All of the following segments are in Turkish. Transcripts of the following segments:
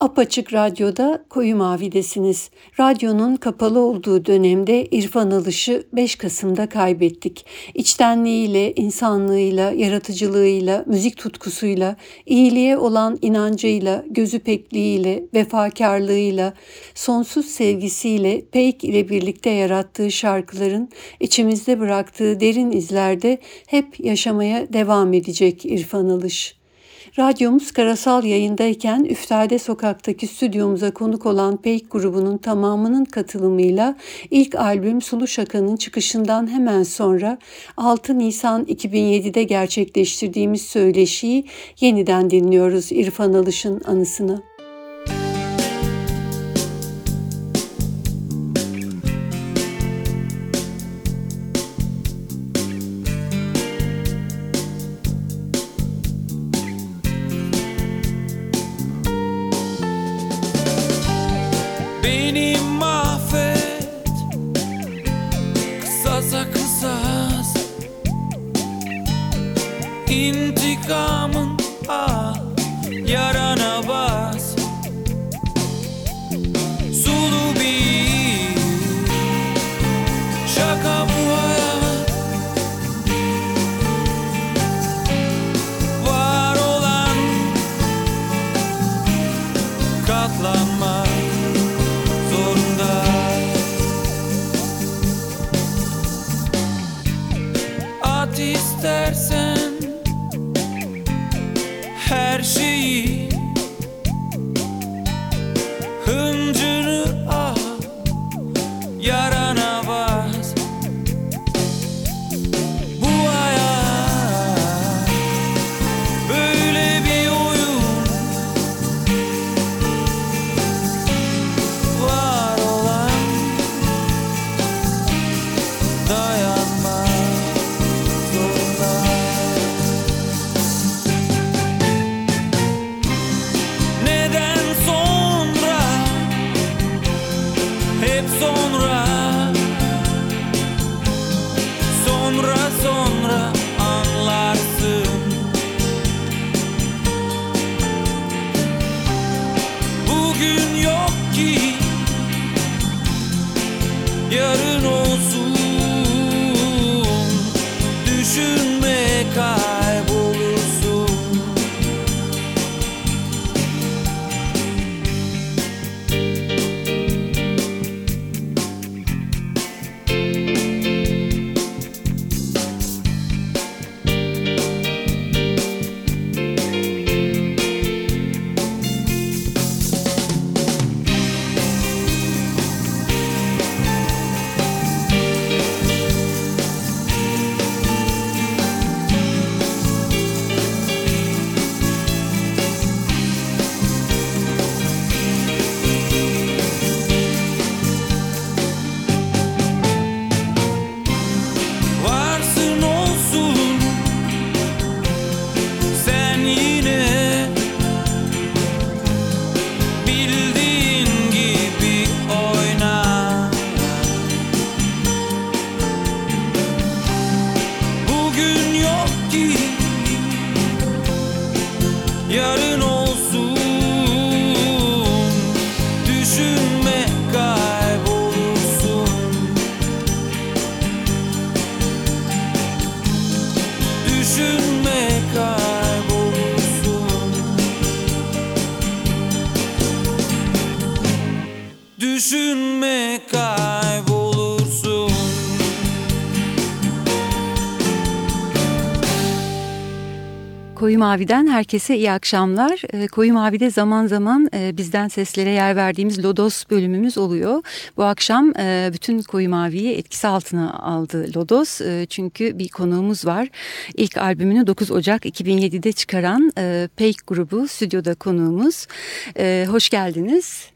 Apaçık Radyo'da Koyu Mavi'desiniz. Radyonun kapalı olduğu dönemde İrfan Alış'ı 5 Kasım'da kaybettik. İçtenliğiyle, insanlığıyla, yaratıcılığıyla, müzik tutkusuyla, iyiliğe olan inancıyla, gözü pekliğiyle, vefakarlığıyla, sonsuz sevgisiyle, Peyk ile birlikte yarattığı şarkıların içimizde bıraktığı derin izlerde hep yaşamaya devam edecek İrfan Alış. Radyomuz karasal yayındayken Üftade Sokak'taki stüdyomuza konuk olan Peyk grubunun tamamının katılımıyla ilk albüm Sulu Şaka'nın çıkışından hemen sonra 6 Nisan 2007'de gerçekleştirdiğimiz söyleşiyi yeniden dinliyoruz İrfan Alış'ın anısına. Koyu Mavi'den herkese iyi akşamlar. Ee, Koyu Mavi'de zaman zaman e, bizden seslere yer verdiğimiz Lodos bölümümüz oluyor. Bu akşam e, bütün Koyu Mavi'yi etkisi altına aldı Lodos. E, çünkü bir konuğumuz var. İlk albümünü 9 Ocak 2007'de çıkaran Peyk grubu stüdyoda konuğumuz. Hoş geldiniz.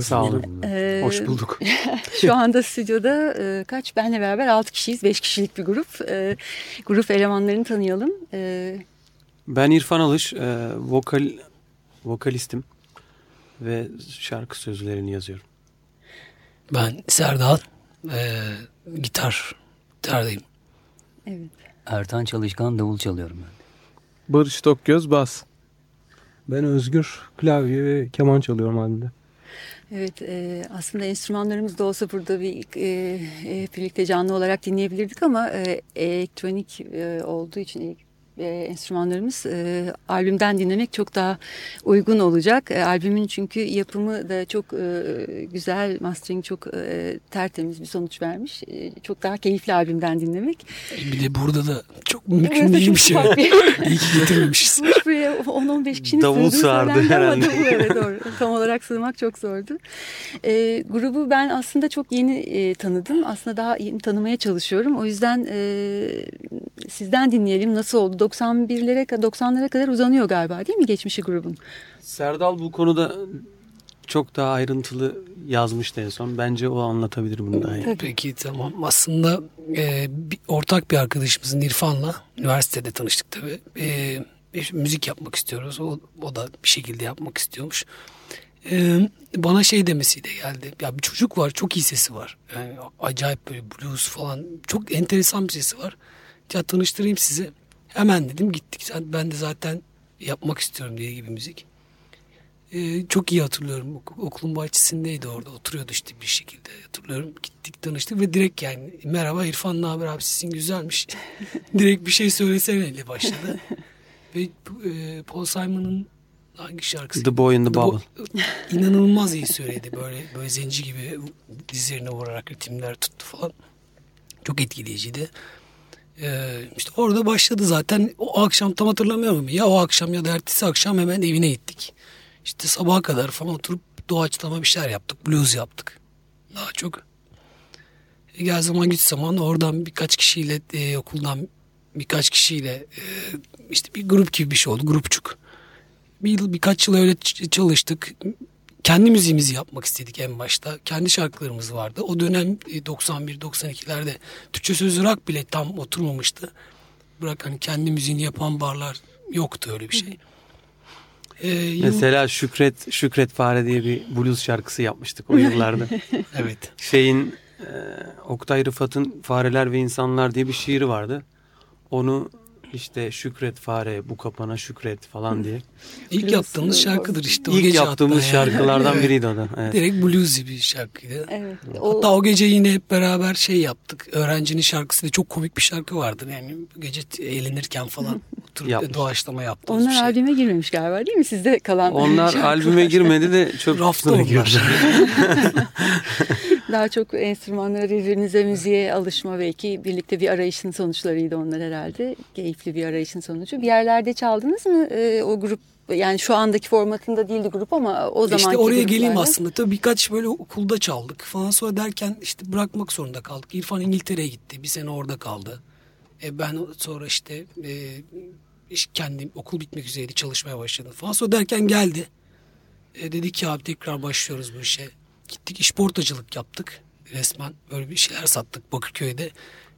Sağ olun. Ee, Hoş bulduk. şu anda stüdyoda e, kaç? Benle beraber 6 kişiyiz. 5 kişilik bir grup. E, grup elemanlarını tanıyalım. E, ben İrfan Alış, e, vokal vokalistim ve şarkı sözlerini yazıyorum. Ben Serdal, e, gitar, gitardayım. Evet. Ertan Çalışkan davul çalıyorum ben. Barış Tokgöz bas. Ben Özgür. Klavye ve keman çalıyorum halinde. Evet e, aslında enstrümanlarımız da olsa burada bir e, e, birlikte canlı olarak dinleyebilirdik ama e, elektronik e, olduğu için e, enstrümanlarımız e, albümden dinlemek çok daha uygun olacak. E, albümün çünkü yapımı da çok e, güzel, mastering çok e, tertemiz bir sonuç vermiş. E, çok daha keyifli albümden dinlemek. Bir de burada da çok mümkün değil çok bir şey. İyi ki getirmemişiz. Buraya 10-15 kişinin Davul sığardı herhalde. davul, evet doğru. Tam olarak sığmak çok zordu. E, grubu ben aslında çok yeni e, tanıdım. Aslında daha yeni tanımaya çalışıyorum. O yüzden e, sizden dinleyelim nasıl oldu? 91'lere 90'lara kadar uzanıyor galiba değil mi geçmişi grubun? Serdal bu konuda çok daha ayrıntılı yazmıştı en son. Bence o anlatabilir bunu daha iyi. Peki tamam. Aslında e, bir, ortak bir arkadaşımızın İrfan'la üniversitede tanıştık tabii. E, müzik yapmak istiyoruz. O, o da bir şekilde yapmak istiyormuş. E, bana şey demesiyle geldi. Ya bir çocuk var çok iyi sesi var. Yani acayip böyle blues falan çok enteresan bir sesi var. Ya tanıştırayım sizi. Hemen dedim gittik. Ben de zaten yapmak istiyorum diye gibi müzik. Ee, çok iyi hatırlıyorum. Ok- Okulun bahçesindeydi orada. Oturuyordu işte bir şekilde hatırlıyorum. Gittik tanıştık ve direkt yani merhaba İrfan ne haber abi sesin güzelmiş. direkt bir şey söylesene başladı. ve e, Paul Simon'ın hangi şarkısı? The Boy in the The Bo- Bubble. İnanılmaz iyi söyledi. Böyle böyle zenci gibi dizlerine vurarak ritimler tuttu falan. Çok etkileyiciydi. Ee, işte orada başladı zaten. O akşam tam hatırlamıyorum. Ya o akşam ya da ertesi akşam hemen evine gittik. İşte sabaha kadar falan oturup doğaçlama bir şeyler yaptık. Blues yaptık. Daha çok. E, gel zaman güç zaman oradan birkaç kişiyle e, okuldan birkaç kişiyle e, işte bir grup gibi bir şey oldu. Grupçuk. Bir yıl birkaç yıl öyle çalıştık. Kendi müziğimizi yapmak istedik en başta. Kendi şarkılarımız vardı. O dönem e, 91-92'lerde Türkçe sözlü rock bile tam oturmamıştı. Bırak hani kendi müziğini yapan barlar yoktu öyle bir şey. Ee, yıl- Mesela Şükret Şükret Fare diye bir blues şarkısı yapmıştık o yıllarda. Evet. Şeyin e, Oktay Rıfat'ın Fareler ve İnsanlar diye bir şiiri vardı. Onu işte Şükret Fare bu kapana şükret falan diye. İlk yaptığımız şarkıdır işte. o İlk gece yaptığımız hatta yani. şarkılardan Evet. biriydi o da. Evet. Direkt bluesy bir şarkıydı. Evet. Hatta o gece yine hep beraber şey yaptık. Öğrencinin şarkısı da çok komik bir şarkı vardı. Yani gece eğlenirken falan oturup Yapmış. doğaçlama yaptığımız onlar bir şey. albüme girmemiş galiba değil mi? Sizde kalan Onlar şarkılar. albüme girmedi de çöp Rafta onlar. Daha çok enstrümanlara birbirinize müziğe alışma belki birlikte bir arayışın sonuçlarıydı onlar herhalde. Keyifli bir arayışın sonucu. Bir yerlerde çaldınız mı e, o grup? Yani şu andaki formatında değildi grup ama o zamanki İşte oraya geleyim gruplarda. aslında. Tabii birkaç böyle okulda çaldık falan sonra derken işte bırakmak zorunda kaldık. İrfan İngiltere'ye gitti. Bir sene orada kaldı. E ben sonra işte e, kendim okul bitmek üzereydi çalışmaya başladım falan. Sonra derken geldi. E, dedi ki abi tekrar başlıyoruz bu işe. Gittik işportacılık yaptık resmen. Böyle bir şeyler sattık Bakırköy'de.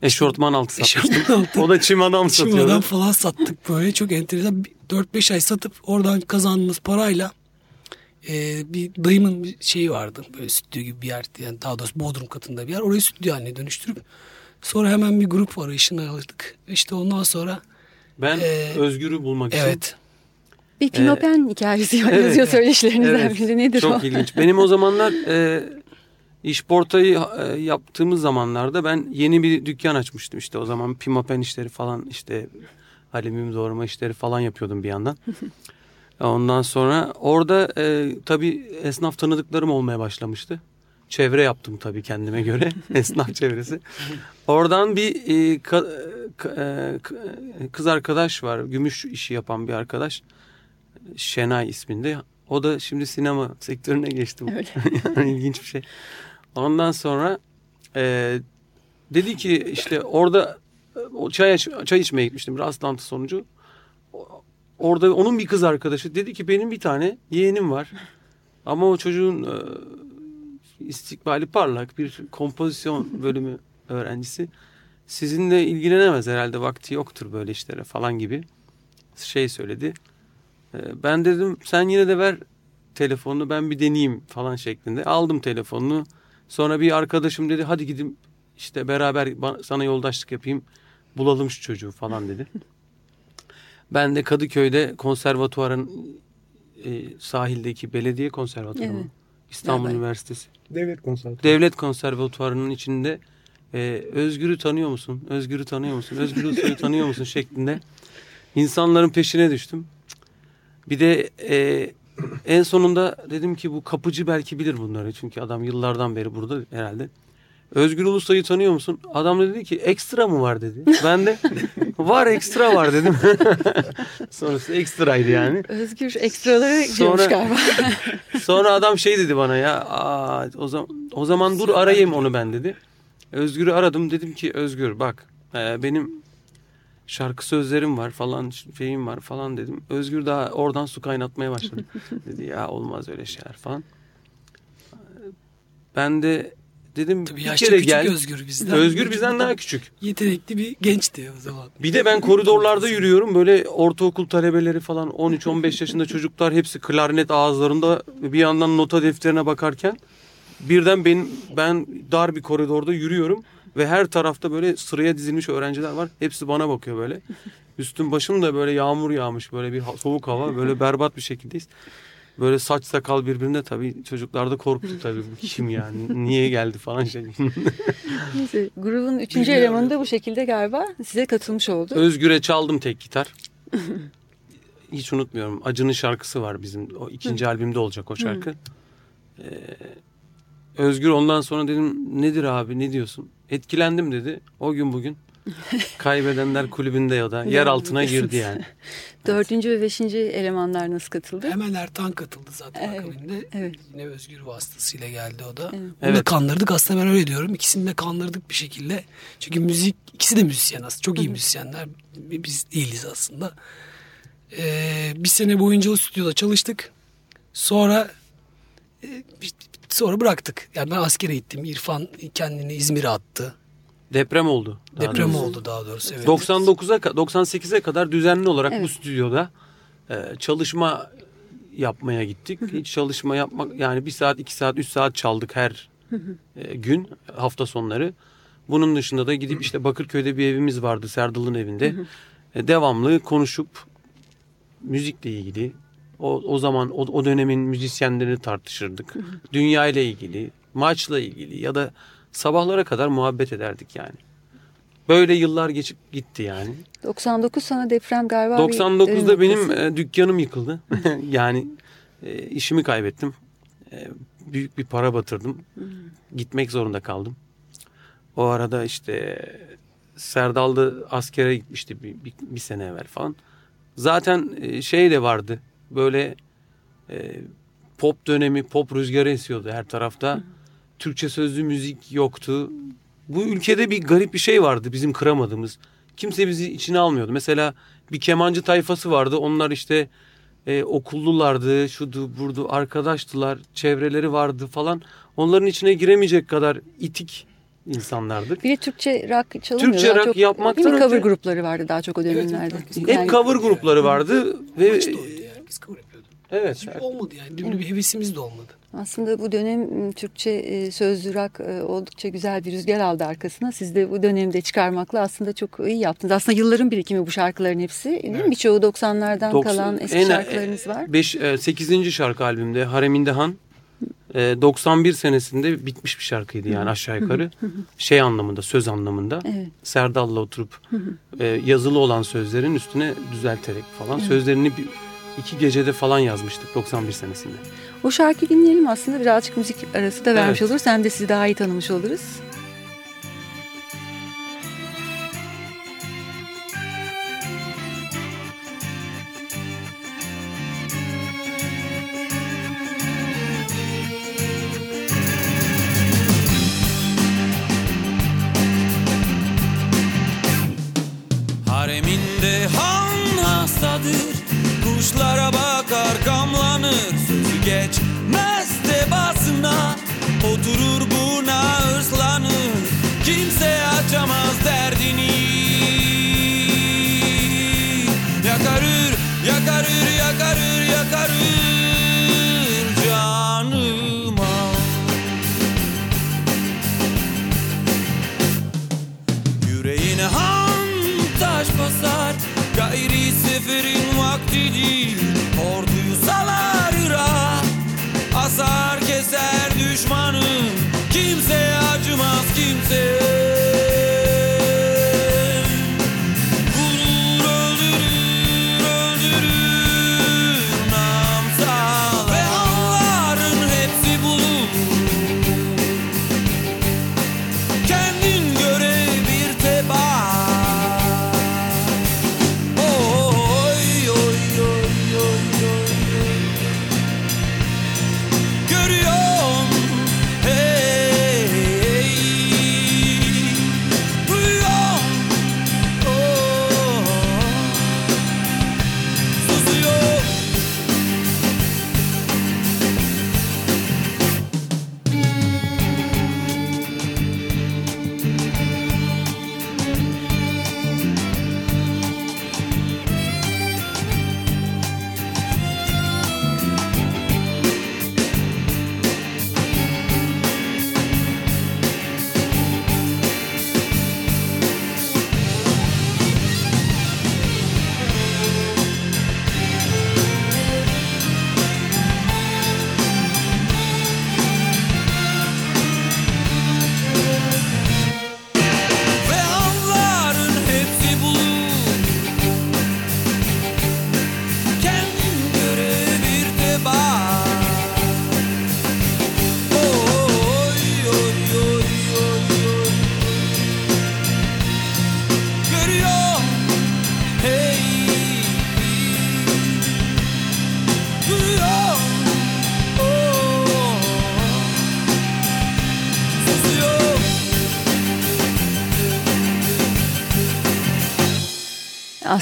Eşortman altı satmıştım. Altı. o da çim adam satıyordu. falan sattık böyle çok enteresan. Bir 4-5 ay satıp oradan kazandığımız parayla e, bir dayımın bir şeyi vardı. Böyle stüdyo gibi bir yer. Yani daha doğrusu Bodrum katında bir yer. Orayı stüdyo haline dönüştürüp sonra hemen bir grup arayışına aldık. İşte ondan sonra Ben Ee, Özgür'ü bulmak için evet Bir Pinopen hikayesi var evet, yazıyor söyleşilerinizden Evet, biri. Nedir Çok o? ilginç. Benim o zamanlar e, işportayı e, yaptığımız zamanlarda ben yeni bir dükkan açmıştım. İşte o zaman pimapen işleri falan işte alüminyum doğrama işleri falan yapıyordum bir yandan. Ondan sonra orada e, tabii esnaf tanıdıklarım olmaya başlamıştı. Çevre yaptım tabii kendime göre. esnaf çevresi. Oradan bir e, ka- ka- e, k- kız arkadaş var. Gümüş işi yapan bir arkadaş. Şenay isminde. O da şimdi sinema sektörüne geçti. Öyle. yani ilginç bir şey. Ondan sonra e, dedi ki işte orada e, o çay, çay içmeye gitmiştim rastlantı sonucu. Orada onun bir kız arkadaşı dedi ki benim bir tane yeğenim var. Ama o çocuğun e, istikbali parlak bir kompozisyon bölümü öğrencisi. Sizinle ilgilenemez herhalde vakti yoktur böyle işlere falan gibi şey söyledi. E, ben dedim sen yine de ver telefonunu ben bir deneyeyim falan şeklinde. Aldım telefonunu. Sonra bir arkadaşım dedi hadi gidin işte beraber sana yoldaşlık yapayım. Bulalım şu çocuğu falan dedi. Ben de Kadıköy'de konservatuvarın e, sahildeki belediye konservatuvarı? Evet. İstanbul Galiba. Üniversitesi. Devlet konservatuarı. Devlet konservatuvarının içinde e, Özgür'ü tanıyor musun? Özgür'ü tanıyor musun? Özgür tanıyor musun? şeklinde insanların peşine düştüm. Bir de e, en sonunda dedim ki bu kapıcı belki bilir bunları. Çünkü adam yıllardan beri burada herhalde. Özgür Ulusoy'u tanıyor musun? Adam da dedi ki ekstra mı var dedi. Ben de var ekstra var dedim. Sonrası ekstraydı yani. Özgür ekstralara Sonra- galiba. Sonra adam şey dedi bana ya Aa, o zaman o zaman dur arayayım onu ben dedi. Özgür'ü aradım dedim ki Özgür bak e, benim şarkı sözlerim var falan şeyim var falan dedim. Özgür daha oradan su kaynatmaya başladı. dedi ya olmaz öyle şeyler falan. Ben de dedim Tabii bir kere küçük gel. Özgür bizden. Özgür bizden daha küçük. Yetenekli bir gençti o zaman. Bir de ben koridorlarda yürüyorum böyle ortaokul talebeleri falan 13-15 yaşında çocuklar hepsi klarnet ağızlarında bir yandan nota defterine bakarken birden ben, ben dar bir koridorda yürüyorum ve her tarafta böyle sıraya dizilmiş öğrenciler var. Hepsi bana bakıyor böyle. Üstüm başım da böyle yağmur yağmış böyle bir soğuk hava böyle berbat bir şekildeyiz. Böyle saç sakal birbirine tabii çocuklar da korktu tabii kim yani niye geldi falan şey. Neyse, grubun üçüncü elemanı da bu şekilde galiba size katılmış oldu. Özgür'e çaldım tek gitar. Hiç unutmuyorum. Acı'nın şarkısı var bizim. O ikinci albümde olacak o şarkı. Ee, Özgür ondan sonra dedim nedir abi ne diyorsun? Etkilendim dedi. O gün bugün kaybedenler kulübünde ya da yer altına girdi yani. Dördüncü ve beşinci elemanlar nasıl katıldı? Hemen Ertan katıldı zaten Evet, akabinde. evet. Yine Özgür vasıtasıyla geldi o da. Evet. Onu Evet. da kandırdık aslında ben öyle diyorum. İkisini de kandırdık bir şekilde. Çünkü müzik ikisi de müzisyen aslında. Çok iyi müzisyenler. Biz değiliz aslında. Ee, bir sene boyunca o stüdyoda çalıştık. Sonra e, bir- sonra bıraktık. Yani ben askere gittim. İrfan kendini İzmir'e attı. Deprem oldu. daha Deprem doğrusu. oldu daha doğrusu. Evet. 99'a ka- 98'e kadar düzenli olarak bu Evet. stüdyoda e, çalışma yapmaya gittik. Hiç çalışma yapmak yani bir saat, iki saat, üç saat çaldık her e, gün hafta sonları. Bunun dışında da gidip işte Bakırköy'de bir evimiz vardı Serdal'ın evinde. E, devamlı konuşup müzikle ilgili o, o zaman o, o dönemin müzisyenlerini tartışırdık. Dünya ile ilgili, maçla ilgili ya da sabahlara kadar muhabbet ederdik yani. Böyle yıllar geçip gitti yani. 99 sonra deprem galiba. bir 99'da dönüm benim e, dükkanım yıkıldı. yani e, işimi kaybettim. E, büyük bir para batırdım. Gitmek zorunda kaldım. O arada işte Serdal da askere gitmişti bir, bir, bir sene evvel falan. Zaten e, şey de vardı. Böyle e, pop dönemi, pop rüzgarı esiyordu her tarafta. Türkçe sözlü müzik yoktu. Bu ülkede bir garip bir şey vardı bizim kıramadığımız. Kimse bizi içine almıyordu. Mesela bir kemancı tayfası vardı. Onlar işte e, okullulardı, şudu, burdu, arkadaştılar, çevreleri vardı falan. Onların içine giremeyecek kadar itik insanlardık. Bir de Türkçe rock çalınmıyor. Türkçe Daha rock çok, yapmaktan değil mi? cover önce- grupları vardı daha çok o dönemlerde. herkes- Hep cover grupları vardı ve Biz kabul yapıyorduk. evet. Hiç olmadı yani. Böyle bir hevesimiz de olmadı. Aslında bu dönem m, Türkçe e, sözlü rock e, oldukça güzel bir rüzgar aldı arkasına. Siz de bu dönemde çıkarmakla aslında çok iyi yaptınız. Aslında yılların birikimi bu şarkıların hepsi. Değil mi? Birçoğu 90'lardan Doksan- kalan eski en- şarkılarınız var. 5 8. şarkı albümde Hareminde Han e, 91 senesinde bitmiş bir şarkıydı yani aşağı yukarı. Şey anlamında, söz anlamında. Evet. Serdal'la oturup e, yazılı olan sözlerin üstüne düzelterek falan sözlerini bir, iki gecede falan yazmıştık 91 senesinde. O şarkıyı dinleyelim aslında birazcık müzik arası da vermiş Evet. oluruz. Hem de sizi daha iyi tanımış oluruz. Hareminde han hastadır Kuşlara bakar kamlanır Sözü geçmez tebasına Oturur buna ıslanır Kimse açamaz derdini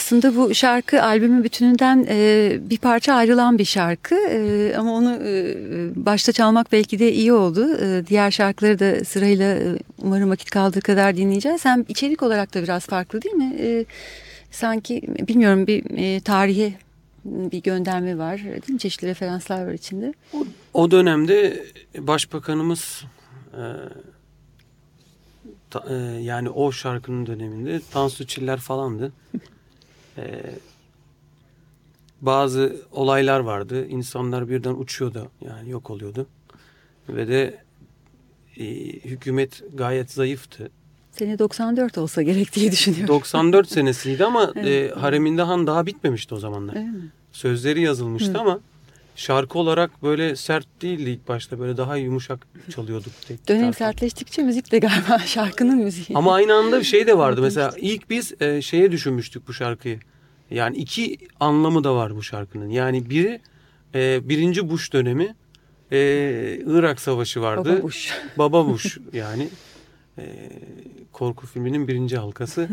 Aslında bu şarkı albümün bütününden e, bir parça ayrılan bir şarkı E, ama onu e, başta çalmak belki de iyi oldu. E, diğer şarkıları da sırayla e, umarım vakit kaldığı kadar dinleyeceğiz. Hem içerik olarak da biraz farklı değil mi? E, sanki bilmiyorum bir e, tarihe bir gönderme var değil mi? Çeşitli referanslar var içinde. O dönemde başbakanımız e, e, yani o şarkının döneminde Tansu Çiller falandı. E, bazı olaylar vardı. İnsanlar birden uçuyordu. Yani yok oluyordu. Ve de e, hükümet gayet zayıftı. Sene 94 olsa gerek diye düşünüyorum. 94 senesiydi ama Evet. e, Hareminde Han daha bitmemişti o zamanlar. Mi? Sözleri yazılmıştı Hı. ama şarkı olarak böyle sert değildi ilk başta. Böyle daha yumuşak çalıyorduk. tek Dönem gitarla. sertleştikçe müzik de galiba şarkının müziği. Ama aynı anda bir şey de vardı. Mesela ilk biz e, şeye düşünmüştük bu şarkıyı. Yani iki anlamı da var bu şarkının. Yani biri e, birinci Bush dönemi e, Irak Savaşı vardı. Baba Bush. Baba Bush yani. E, korku filminin birinci halkası.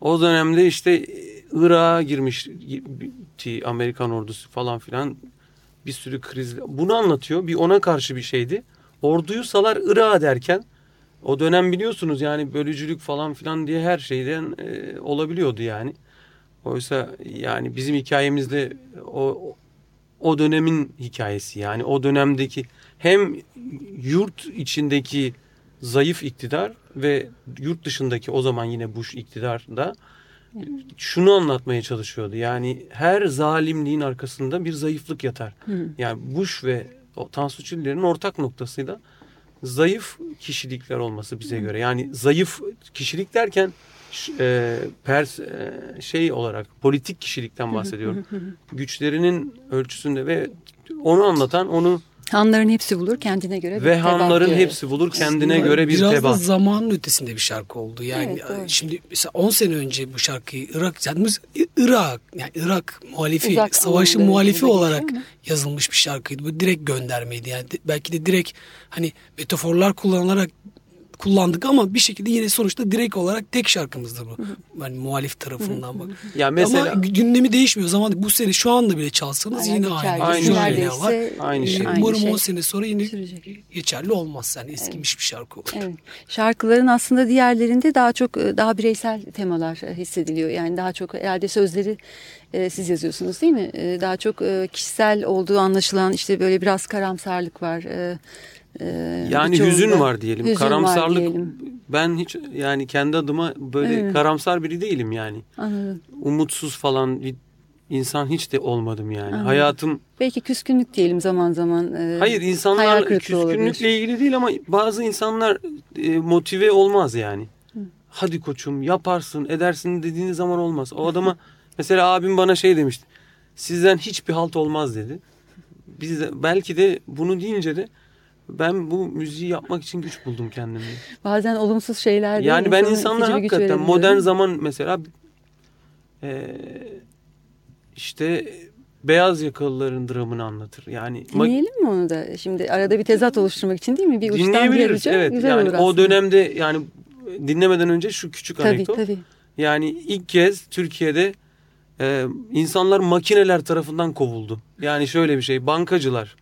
O dönemde işte Irak'a girmiş Amerikan ordusu falan filan bir sürü kriz. Bunu anlatıyor. Bir ona karşı bir şeydi. Orduyu salar Irak'a derken o dönem biliyorsunuz yani bölücülük falan filan diye her şeyden e, olabiliyordu yani. Oysa yani bizim hikayemizde o o dönemin hikayesi yani o dönemdeki hem yurt içindeki zayıf iktidar ve yurt dışındaki o zaman yine Bush iktidar da şunu anlatmaya çalışıyordu. Yani her zalimliğin arkasında bir zayıflık yatar. Hı. Yani Bush ve o Tansu Çiller'in ortak noktası da zayıf kişilikler olması bize göre. Yani zayıf kişilik derken e, pers e, şey olarak politik kişilikten bahsediyorum. Güçlerinin ölçüsünde ve onu anlatan onu Hanların hepsi bulur kendine göre. bir ve hanların hepsi bulur kendine Aslında göre bir biraz da tebat. zamanın ötesinde bir şarkı oldu. Yani Evet, şimdi mesela 10 sene önce bu şarkıyı Irak yani Irak yani Irak muhalifi Uzak savaşın muhalifi olarak yazılmış bir şarkıydı. Bu direkt göndermeydi. Yani belki de direkt hani metaforlar kullanılarak kullandık ama bir şekilde yine sonuçta direkt olarak tek şarkımızdı bu. Yani muhalif tarafından bak. Ya mesela Ama gündemi değişmiyor. Zaman bu sene şu anda bile çalsanız Aynen, yine aynı. Aynı Şu şey. var. Aynı Ee, şey. Umarım şey 10 sene sonra yine sürecek. geçerli olmaz. Yani eskimiş bir şarkı olur. Evet. Şarkıların aslında diğerlerinde daha çok e, daha bireysel temalar e, hissediliyor. Yani daha çok herhalde sözleri e, siz yazıyorsunuz değil mi? E, daha çok e, kişisel olduğu anlaşılan işte böyle biraz karamsarlık var. E, e, yani hüzün var diyelim. hüzün var Karamsarlık diyelim. ben hiç yani kendi adıma böyle Evet. karamsar biri değilim yani. Anladım. Umutsuz falan bir insan hiç de olmadım yani. Anladım. Hayatım Belki küskünlük diyelim zaman zaman. e, hayır insanlar kırıklığı olabilir. küskünlükle ilgili değil ama bazı insanlar e, motive olmaz yani. Hadi koçum yaparsın edersin dediğiniz zaman olmaz. O adama mesela abim bana şey demişti. Sizden hiçbir halt olmaz dedi. Biz de, belki de bunu deyince de ben bu müziği yapmak için güç buldum kendimde. Bazen olumsuz şeyler de Yani ben insana insanlar itici bir güç hakikaten modern zaman mesela e, işte beyaz yakalıların dramını anlatır. Yani Dinleyelim mi onu da? Şimdi arada bir tezat oluşturmak için değil mi? Bir uçtan dinleyebiliriz. uca Evet. güzel yani olur o dönemde yani dinlemeden önce şu küçük Tabii anekdot. tabii. Yani ilk kez Türkiye'de e, insanlar makineler tarafından kovuldu. Yani şöyle bir şey bankacılar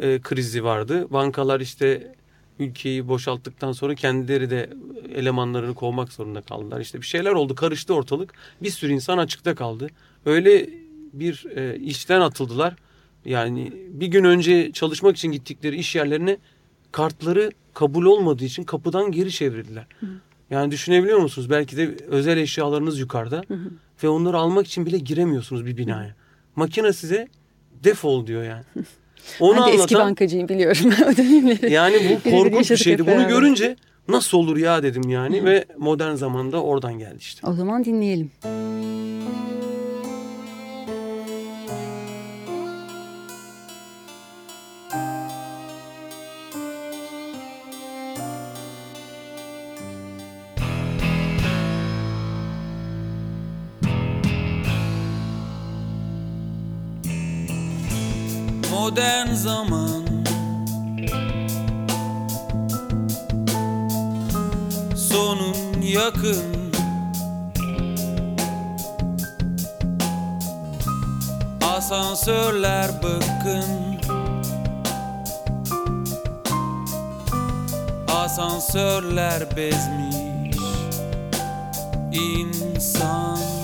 e, krizi vardı. Bankalar işte ülkeyi boşalttıktan sonra kendileri de elemanlarını kovmak zorunda kaldılar. İşte bir şeyler oldu karıştı ortalık. Bir sürü insan açıkta kaldı. Öyle bir e, işten atıldılar. Yani bir gün önce çalışmak için gittikleri iş yerlerine kartları kabul olmadığı için kapıdan geri çevirdiler. Yani düşünebiliyor musunuz? Belki de özel eşyalarınız yukarıda ve onları almak için bile giremiyorsunuz bir binaya. Makine size defol diyor yani. Onu ben de eski anlatan bankacıyım biliyorum o dönemleri. yani bu korkunç bir şeydi. Bunu beraber. görünce nasıl olur ya dedim yani ve modern zamanda oradan geldi işte. O zaman dinleyelim. Modern zaman. Sonun yakın. Asansörler bıkkın. Asansörler bezmiş insandan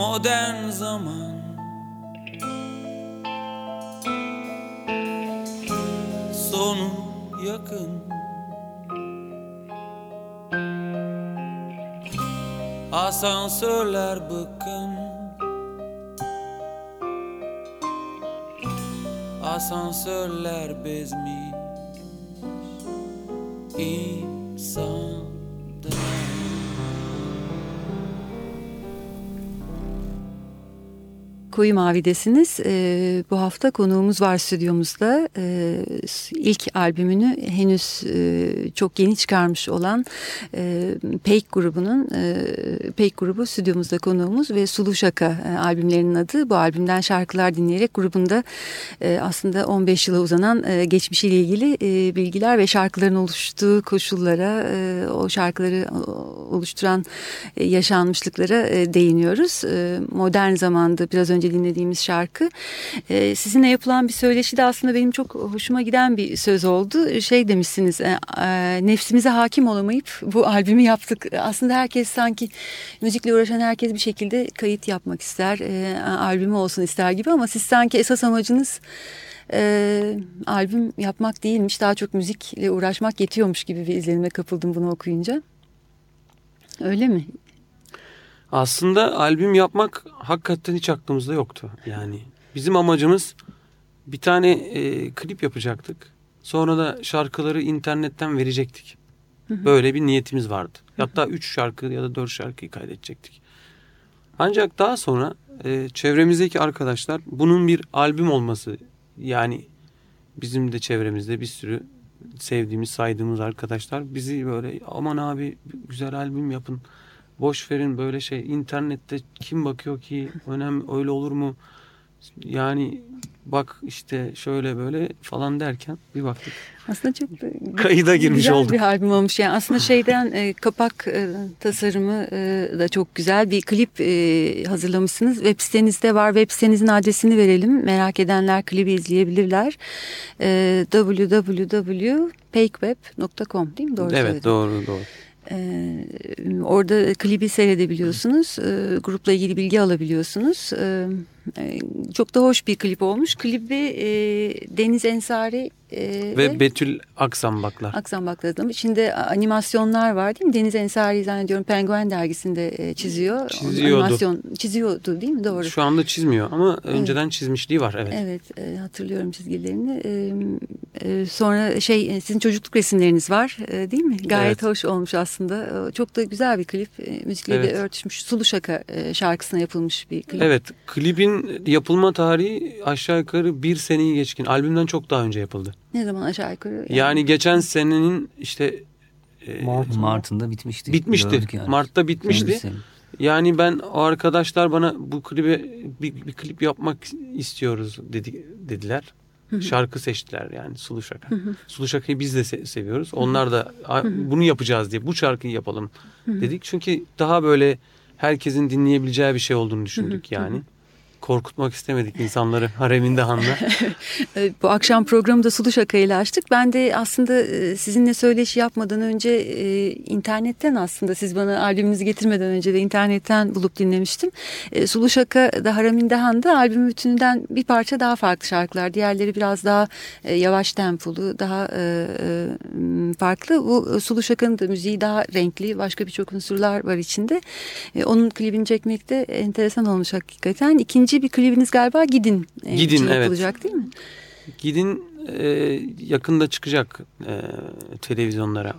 modern zaman. Sonu yakın. Asansörler bıkkın. Asansörler bezmiş insandan Koyu Mavi'desiniz. Ee, bu hafta konuğumuz var stüdyomuzda. Ee, ilk albümünü henüz e, çok yeni çıkarmış olan e, Peik grubunun e, Peik grubu stüdyomuzda konuğumuz ve Sulu Şaka e, albümlerinin adı. Bu albümden şarkılar dinleyerek grubunda e, aslında 15 yıla uzanan e, geçmişiyle ilgili e, bilgiler ve şarkıların oluştuğu koşullara, e, o şarkıları oluşturan e, yaşanmışlıklara e, değiniyoruz. E, modern zamanda biraz önce önce dinlediğimiz şarkı. E, sizinle yapılan bir söyleşi de aslında benim çok hoşuma giden bir söz oldu. Şey demişsiniz e, e, nefsimize hakim olamayıp bu albümü yaptık. Aslında herkes sanki müzikle uğraşan herkes bir şekilde kayıt yapmak ister. E, albümü olsun ister gibi ama siz sanki esas amacınız e, albüm yapmak değilmiş. Daha çok müzikle uğraşmak yetiyormuş gibi bir izlenime kapıldım bunu okuyunca. Öyle mi? Aslında albüm yapmak hakikaten hiç aklımızda yoktu. Yani bizim amacımız bir tane e, klip yapacaktık. Sonra da şarkıları internetten verecektik. Böyle bir niyetimiz vardı. Hatta üç şarkı ya da dört şarkıyı kaydedecektik. Ancak daha sonra e, çevremizdeki arkadaşlar bunun bir albüm olması yani bizim de çevremizde bir sürü sevdiğimiz saydığımız arkadaşlar bizi böyle aman abi güzel albüm yapın boş verin böyle şey internette kim bakıyor ki önem öyle olur mu yani bak işte şöyle böyle falan derken bir baktık Aslında çok Kayıda girmiş güzel olduk. bir albüm olmuş. Yani aslında şeyden e, kapak e, tasarımı e, da çok güzel. Bir klip e, hazırlamışsınız. Web sitenizde var. Web sitenizin adresini verelim. Merak edenler klibi izleyebilirler. E, www.pakeweb.com değil mi? Doğru evet söyledim. doğru doğru Ee, orada klibi seyredebiliyorsunuz. Ee, grupla ilgili bilgi alabiliyorsunuz. Ee, çok da hoş bir klip olmuş. Klibi e, Deniz Ensari e, ve Betül Aksambaklar Aksanbak'ta adam. İçinde animasyonlar var değil mi? Deniz Ensari zannediyorum Penguen dergisinde e, çiziyor. Onun Çiziyordu. Animasyon çiziyordu değil mi? Doğru. şu anda çizmiyor ama önceden çizmişliği var evet. Evet e, hatırlıyorum çizgilerini. E, e, sonra şey e, sizin çocukluk resimleriniz var değil mi? Gayet Evet. hoş olmuş aslında. Çok da güzel bir klip. Müzikle Evet. de örtüşmüş. Sulu Şaka şarkısına yapılmış bir klip. Evet klibin yapılma tarihi aşağı yukarı bir seneyi geçkin albümden çok daha önce yapıldı. Ne zaman aşağı yukarı? Yani geçen senenin işte e, Mart. Mart'ında bitmişti. bitmişti. Yani. Mart'ta bitmişti. Yani ben o arkadaşlar bana bu klibe bir, bir klip yapmak istiyoruz dedi, dediler. Şarkı seçtiler yani Sulu Şaka. Sulu Şaka'yı biz de se- seviyoruz. Onlar da "A- bunu yapacağız diye bu şarkıyı yapalım dedik. Çünkü daha böyle herkesin dinleyebileceği bir şey olduğunu düşündük yani. Korkutmak istemedik insanları hareminde hanla. Bu akşam programı da Sulu Şaka ile açtık. Ben de aslında e, sizinle söyleşi yapmadan önce e, internetten aslında siz bana albümünüzü getirmeden önce de internetten bulup dinlemiştim. E, Sulu Şaka da Haramin Dahan'da albüm bütününden bir parça daha farklı şarkılar. Diğerleri biraz daha yavaş tempolu, daha farklı. Bu Sulu Şaka'nın da müziği daha renkli, başka birçok unsurlar var içinde. Onun klibini çekmek de enteresan olmuş hakikaten. İkinci bir klibiniz galiba Gidin. e, Gidin, evet. yapılacak değil mi? Gidin e, yakında çıkacak e, televizyonlara.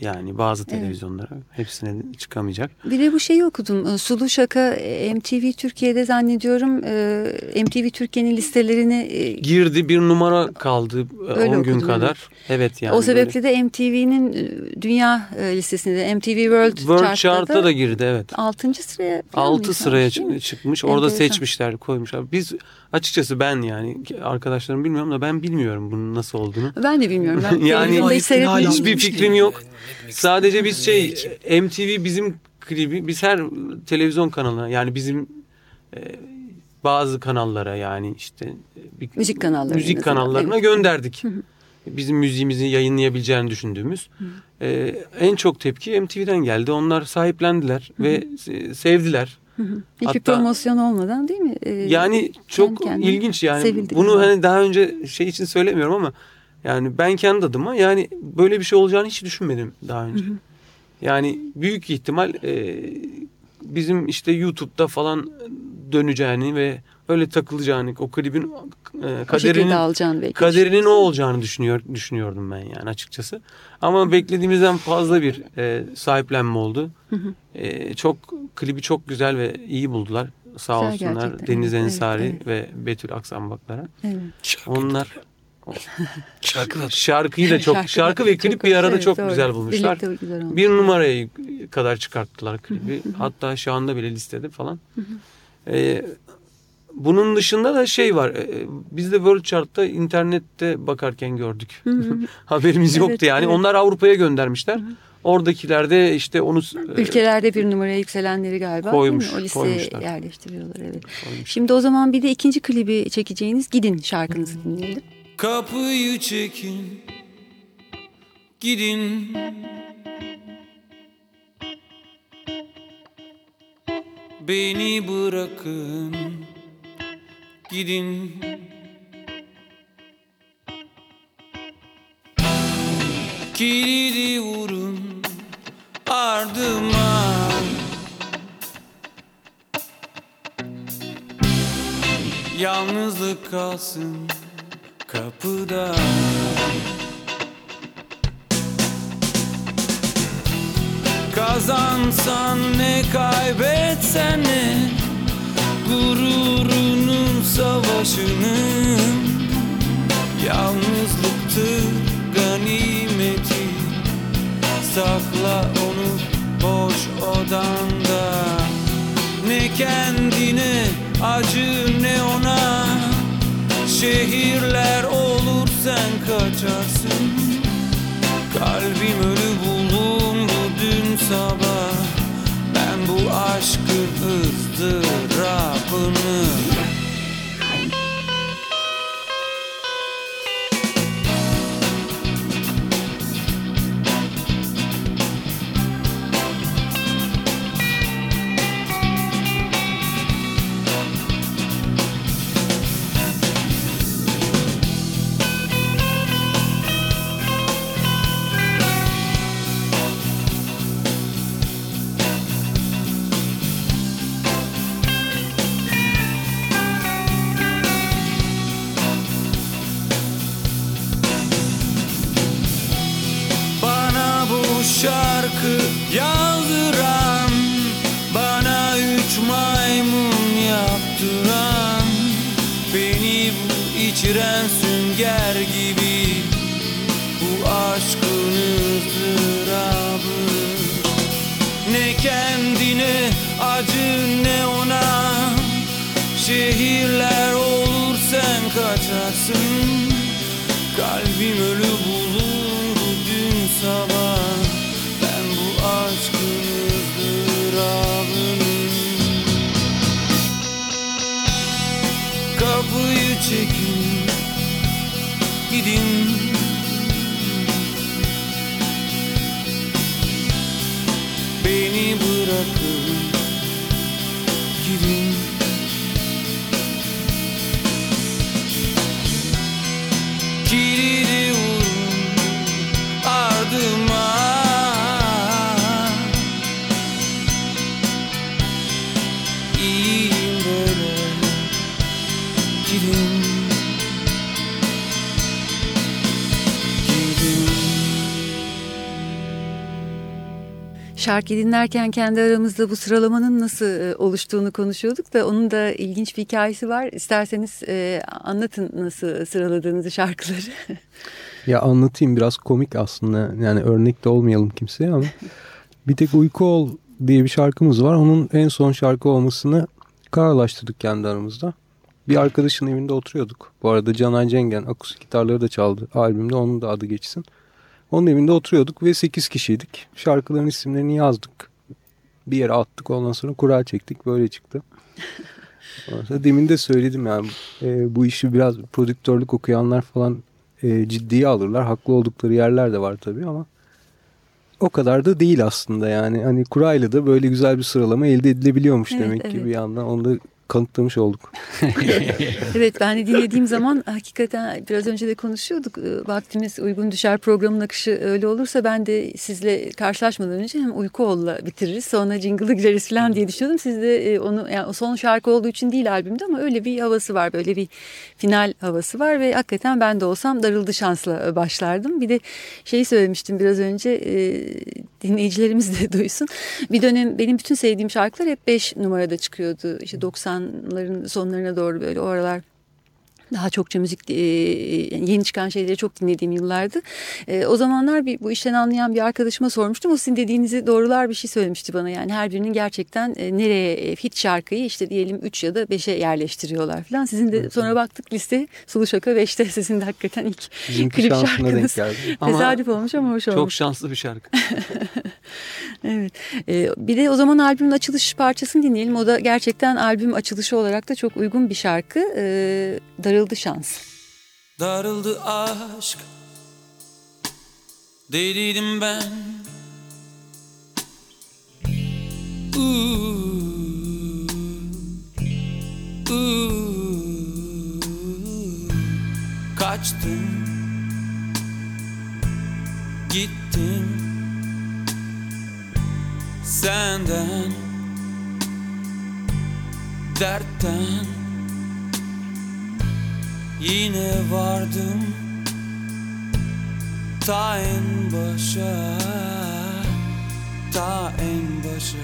Yani bazı televizyonlara. Hepsine çıkamayacak. Bir de bu şeyi okudum. E, Sulu Şaka e, MTV Türkiye'de zannediyorum e, MTV Türkiye'nin listelerine e, Girdi bir numara kaldı e, Öyle 10 gün kadar. Evet yani. o sebeple de MTV'nin dünya listesinde MTV World, böyle. World Chart'ta Chart'ta da girdi evet. 6. sıraya falan 6 mı sıraya çıkmış. Orada seçmişler, koymuşlar. Biz açıkçası ben yani arkadaşlarım bilmiyorum da ben bilmiyorum bunun nasıl olduğunu. Ben de bilmiyorum. Ben Yani hiçbir fikrim yok. Sadece biz şey MTV bizim klibi biz her televizyon kanalına yani bizim e, bazı kanallara yani işte e, bir, Müzik kanalları en müzik kanallarına evet. gönderdik. Bizim müziğimizi yayınlayabileceğini düşündüğümüz. E, en çok tepki MTV'den geldi. Onlar sahiplendiler ve se- sevdiler. Hiçbir Hatta- promosyon olmadan değil mi? E, Yani çok ilginç yani. Bunu hani daha önce şey için söylemiyorum ama yani ben kendi adıma yani böyle bir şey olacağını hiç düşünmedim daha önce. Yani büyük ihtimal e, bizim işte YouTube'da falan döneceğini ve öyle takılacağını o klibin e, kaderinin kaderinin o olacağını düşünüyor düşünüyordum ben yani açıkçası. Ama beklediğimizden fazla bir e, sahiplenme oldu. E, çok klibi çok güzel ve iyi buldular. Sağ Güzel olsunlar gerçekten, Deniz evet, Ensari evet, ve Betül Aksanbaklara. Evet. Şarkı, Onlar şarkı da şarkıyı da çok Şarkı şarkı, ve klip bir arada evet, çok doğru. güzel bulmuşlar. Güzel olmuş. Bir numaraya kadar çıkarttılar klibi. Hatta şu anda bile listede falan. Ee, bunun dışında da şey var. Ee, biz de World Chart'ta internette bakarken gördük. Haberimiz Evet, yoktu yani. evet. Onlar Avrupa'ya göndermişler. Oradakiler de işte onu e, Ülkelerde bir numaraya yükselenleri galiba Koymuş? O listeye koymuşlar. yerleştiriyorlar evet. koymuş. Şimdi o zaman bir de ikinci klibi çekeceğiniz Gidin şarkınızı dinleyelim. Kapıyı çekin Gidin Beni bırakın Gidin. Kilidi vurun ardıma. Yalnızlık kalsın kapıda. Kazansan ne kaybetsen ne Gururunun savaşını. Yalnızlıktır ganimeti. Sakla onu boş odanda. Ne kendine acı ne ona. Şehirler olur sen kaçarsın. Kalbim ölü buldum bu dün sabah. Ben bu aşkın ızdırabını Bana Şarkı dinlerken kendi aramızda bu sıralamanın nasıl e, oluştuğunu konuşuyorduk da onun da ilginç bir hikayesi var. İsterseniz e, anlatın nasıl sıraladığınızı şarkıları. Ya anlatayım biraz komik aslında. Yani örnek de olmayalım kimseye ama. Bir tek Uyku Ol diye bir şarkımız var. Onun en son şarkı olmasını kararlaştırdık kendi aramızda. Bir arkadaşın evinde oturuyorduk. Bu arada Canay Cengen akustik gitarları da çaldı albümde. Onun da adı geçsin. Onun evinde oturuyorduk ve 8 kişiydik. Şarkıların isimlerini yazdık. Bir yere attık ondan sonra kura çektik. Böyle çıktı. Demin de söyledim yani e, bu işi biraz prodüktörlük okuyanlar falan e, ciddiye alırlar. Haklı oldukları yerler de var tabii ama o kadar da değil aslında yani. Hani kurayla da böyle güzel bir sıralama elde edilebiliyormuş Evet, demek ki evet. bir yandan. Onu da kanıtlamış olduk. evet ben de dinlediğim zaman hakikaten biraz önce de konuşuyorduk. E, Vaktimiz uygun düşer programın akışı öyle olursa ben de sizle karşılaşmadan önce hem uyku olla bitiririz sonra jingle'ı gireriz falan diye düşünüyordum. Siz de e, onu yani o son şarkı olduğu için değil albümde ama öyle bir havası var böyle bir final havası var ve hakikaten ben de olsam darıldı şansla başlardım. Bir de şeyi söylemiştim biraz önce e, dinleyicilerimiz de duysun. Bir dönem benim bütün sevdiğim şarkılar hep 5 numarada çıkıyordu. İşte 90'ların sonlarına doğru böyle o aralar Daha çokça müzik e, yeni çıkan şeyleri çok dinlediğim yıllardı. E, o zamanlar bir, bu işten anlayan bir arkadaşıma sormuştum. O sizin dediğinizi doğrular bir şey söylemişti bana. Yani her birinin gerçekten e, nereye e, hit şarkıyı işte diyelim 3 ya da 5'e yerleştiriyorlar falan. Sizin de sonra baktık liste Sulu Şaka 5'te sizin de hakikaten ilk Bizimki klip şarkınız. Tesadüf olmuş ama hoş olmuş. Çok şanslı bir şarkı. Evet. Bir de o zaman albümün açılış parçasını dinleyelim. O da gerçekten albüm açılışı olarak da çok uygun bir şarkı. Ee, Darıldı Şans. Darıldı aşk. Deliydim ben. Uuu, uuu. Kaçtım. Gittim. Senden. Dertten Yine vardım Ta en başa Ta en başa.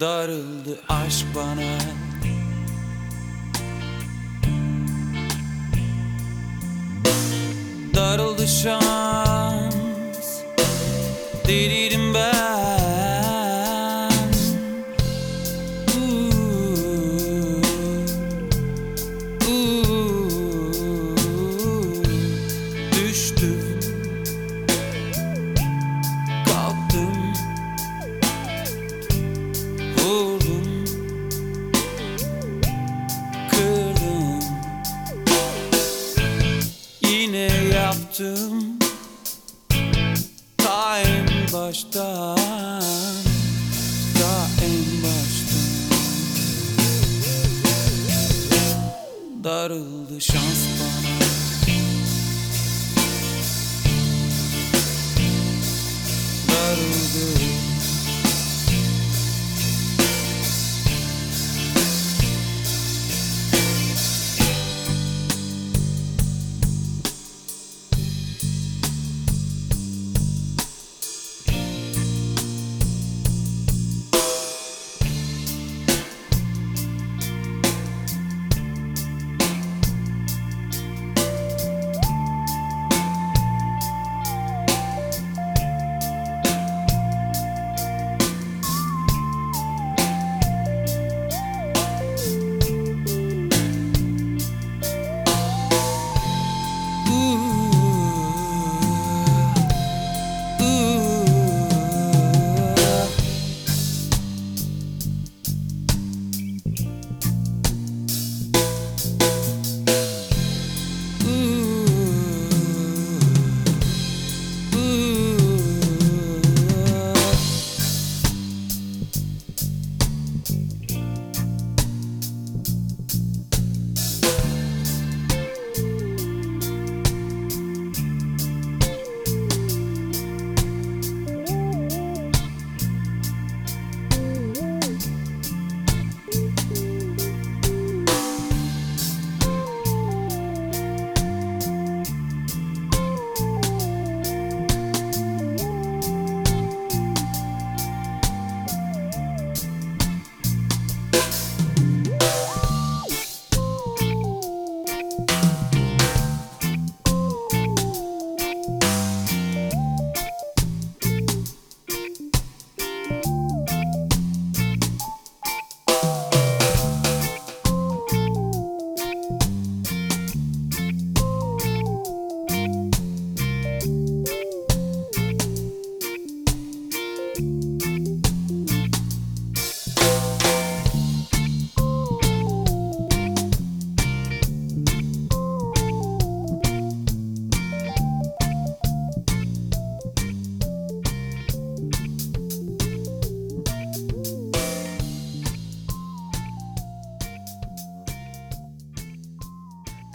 Darıldı aşk bana. Darıldı şans. Deliydim ben Darıldı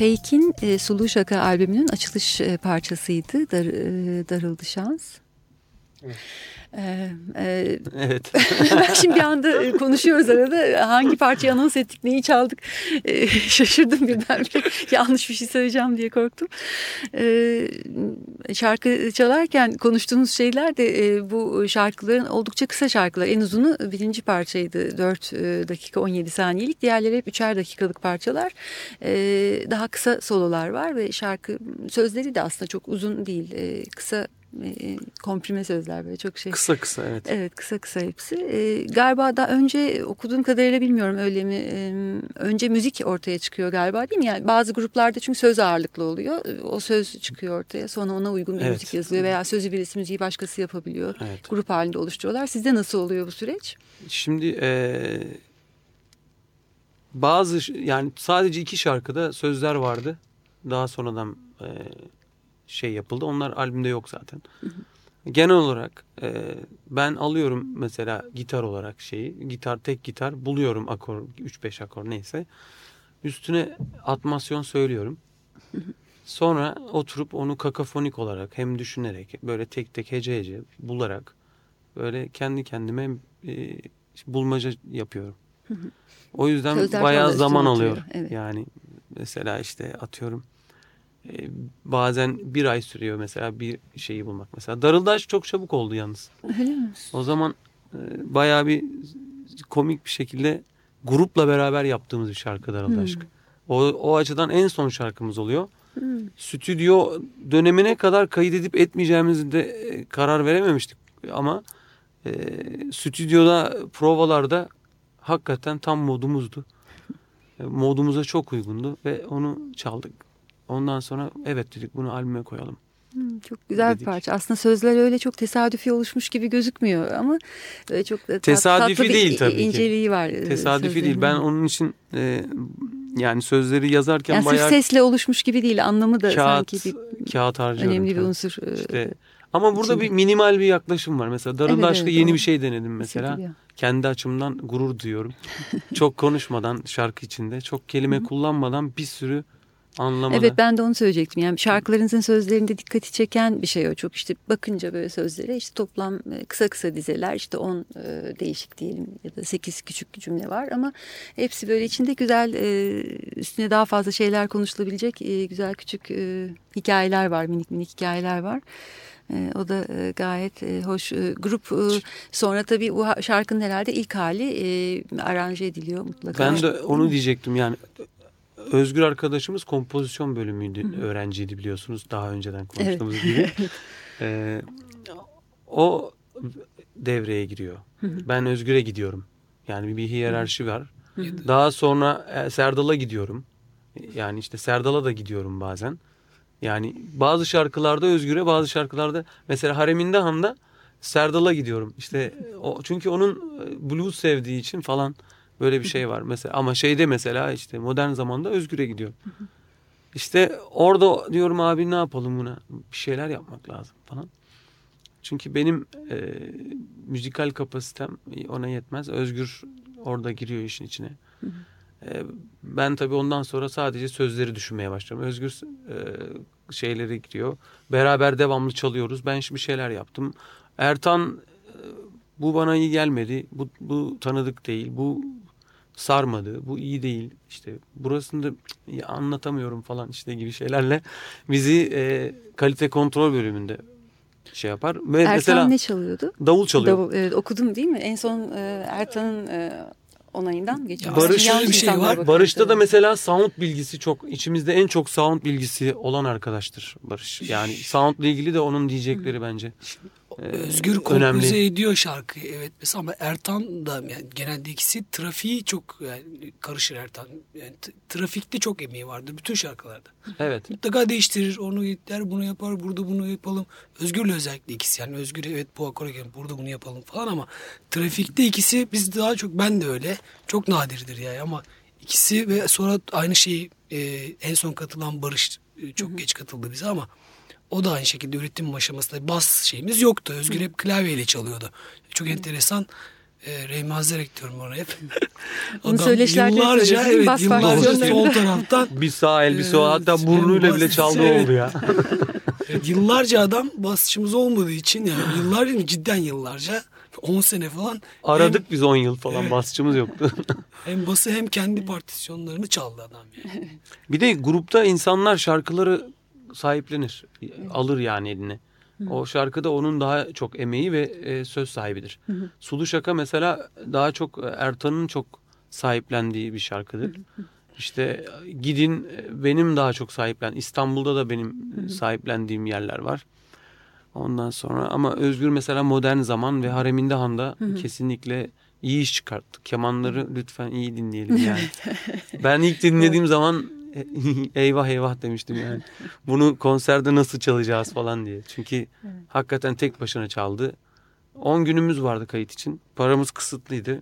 Peyk'in e, Sulu Şaka albümünün açılış e, parçasıydı. Dar, e, Darıldı Şans. Ee, e, Evet. ben şimdi bir anda konuşuyoruz arada. Hangi parçayı anons ettik neyi çaldık? E, şaşırdım birdenbire yanlış bir şey söyleyeceğim diye korktum. E, şarkı çalarken konuştuğumuz şeyler de e, bu şarkıların oldukça kısa şarkılar. En uzunu birinci parçaydı. 4 e, dakika 17 saniyelik. Diğerleri hep üçer dakikalık parçalar. E, daha kısa sololar var ve şarkı sözleri de aslında çok uzun değil. E, kısa e, komprime sözler böyle çok şey. Kısa kısa evet. Evet kısa kısa hepsi. Ee, galiba daha önce okuduğum kadarıyla bilmiyorum öyle mi? Ee, önce müzik ortaya çıkıyor galiba değil mi? Yani bazı gruplarda çünkü söz ağırlıklı oluyor. O söz çıkıyor ortaya sonra ona uygun bir Evet. müzik yazılıyor veya sözü birisi müziği başkası yapabiliyor. Evet. Grup halinde oluşturuyorlar. Sizde nasıl oluyor bu süreç? Şimdi eee, bazı yani sadece iki şarkıda sözler vardı. Daha sonradan eee, şey yapıldı. Onlar albümde yok zaten. Genel olarak eee, ben alıyorum mesela gitar olarak şeyi. Gitar tek gitar buluyorum akor 3-5 akor neyse. Üstüne atmasyon söylüyorum. Sonra oturup onu kakafonik olarak hem düşünerek böyle tek tek hece hece bularak böyle kendi kendime e, bulmaca yapıyorum. O yüzden Sözler bayağı zaman alıyor. evet. Yani mesela işte atıyorum e, bazen bir ay sürüyor mesela bir şeyi bulmak. Mesela Darıldaş çok çabuk oldu yalnız. Öyle mi? O zaman e, bayağı bir komik bir şekilde grupla beraber yaptığımız bir şarkı Darıldaş. O, o açıdan en son şarkımız oluyor. Stüdyo dönemine kadar kaydedip etmeyeceğimizi de e, karar verememiştik. Ama e, stüdyoda provalarda hakikaten tam modumuzdu. E, modumuza çok uygundu ve onu çaldık. Ondan sonra evet dedik bunu albüme koyalım. Hmm, Çok güzel Dedik. bir parça. Aslında sözler öyle çok tesadüfi oluşmuş gibi gözükmüyor ama böyle çok tat- Tesadüfi tatlı bir değil i- tabii ki. inceliği var. e, Tesadüfi değil. sözlerin. Ben onun için e, yani sözleri yazarken yani bayağı sesle oluşmuş gibi değil anlamı da kağıt sanki bir kağıt harcıyorum. önemli bir tabii. unsur. e, İşte ama burada içinde. bir minimal bir yaklaşım var. Mesela Darıldaş'ta evet, yeni o bir şey denedim mesela. Kendi açımdan gurur duyuyorum. çok konuşmadan şarkı içinde, çok kelime kullanmadan bir sürü anlamını. Evet ben de onu söyleyecektim. Yani şarkılarınızın sözlerinde dikkati çeken bir şey o. Çok işte bakınca böyle sözlere işte toplam e, kısa kısa dizeler işte 10 değişik diyelim ya da 8 küçük cümle var ama hepsi böyle içinde güzel e, üstüne daha fazla şeyler konuşulabilecek e, güzel küçük e, hikayeler var. Minik minik hikayeler var. E, O da e, gayet e, hoş. E, Grup e, sonra tabii bu şarkının herhalde ilk hali e, aranje ediliyor mutlaka. Ben de onu diyecektim yani. Özgür arkadaşımız kompozisyon bölümüydü, öğrenciydi biliyorsunuz daha önceden konuştuğumuz gibi. Ee, o devreye giriyor. Ben Özgür'e gidiyorum. Yani bir hiyerarşi var. Daha sonra e, Serdal'a gidiyorum. Yani işte Serdal'a da gidiyorum bazen. Yani bazı şarkılarda Özgür'e bazı şarkılarda mesela Hareminde Han'da Serdal'a gidiyorum. İşte o çünkü onun e, blues sevdiği için falan böyle bir şey var mesela ama şeyde mesela işte modern zamanda Özgür'e gidiyor. İşte orada diyorum abi ne yapalım buna? Bir şeyler yapmak lazım falan. Çünkü benim e, müzikal kapasitem ona yetmez. Özgür orada giriyor işin içine. E, ben tabii ondan sonra sadece sözleri düşünmeye başlıyorum. Özgür e, şeyleri giriyor. Beraber devamlı çalıyoruz. Ben şimdi bir şeyler yaptım. Ertan e, bu bana iyi gelmedi. Bu, bu tanıdık değil. Bu sarmadı. Bu iyi değil. İşte burasını da anlatamıyorum falan işte gibi şeylerle bizi e, kalite kontrol bölümünde şey yapar. Ve Ertan mesela ne çalıyordu? davul çalıyor. Davul, evet, okudum değil mi? En son e, Ertan'ın e, onayından geçiyor. Barış- bir şey var. Barış'ta da mesela sound bilgisi çok içimizde en çok sound bilgisi olan arkadaştır Barış. Yani soundla ilgili de onun diyecekleri bence. E, Özgür kompozisyon ediyor şarkıyı evet mesela ama Ertan da yani genelde ikisi trafiği çok yani karışır Ertan. Yani trafikte çok emeği vardır bütün şarkılarda. Evet. Mutlaka değiştirir onu der bunu yapar burada bunu yapalım. Özgür'le özellikle ikisi yani Özgür evet bu akora gelin burada bunu yapalım falan ama trafikte ikisi biz daha çok ben de öyle çok nadirdir yani ama ikisi ve sonra aynı şeyi e, en son katılan Barış e, çok geç katıldı bize ama o da aynı şekilde üretim aşamasında bas şeyimiz yoktu. Özgür hep klavyeyle çalıyordu. Çok enteresan. E, Reymazerek diyorum ona hep. Bunu söyleşilerde yıllarca evet Bas yıllarca sol taraftan Bir sağ el bir sol Evet, hatta burnuyla hem bile çaldı evet. oldu ya. Evet, yıllarca adam basçımız olmadığı için yani yıllarca cidden yıllarca 10 sene falan Aradık biz 10 yıl falan basçımız yoktu. hem, hem bası hem kendi partisyonlarını çaldı adam yani. bir de grupta insanlar şarkıları sahiplenir. Alır yani eline. O şarkıda onun daha çok emeği ve e, söz sahibidir. Sulu Şaka mesela daha çok e, Ertan'ın çok sahiplendiği bir şarkıdır. İşte e, Gidin e, benim daha çok sahiplen. İstanbul'da da benim e, sahiplendiğim yerler var. Ondan sonra ama Özgür mesela modern zaman ve Hareminde Han'da kesinlikle iyi iş çıkarttı. Kemanları lütfen iyi dinleyelim yani. ben ilk dinlediğim zaman e, eyvah eyvah demiştim yani. Bunu konserde nasıl çalacağız falan diye. Çünkü hakikaten tek başına çaldı. 10 günümüz vardı kayıt için. Paramız kısıtlıydı.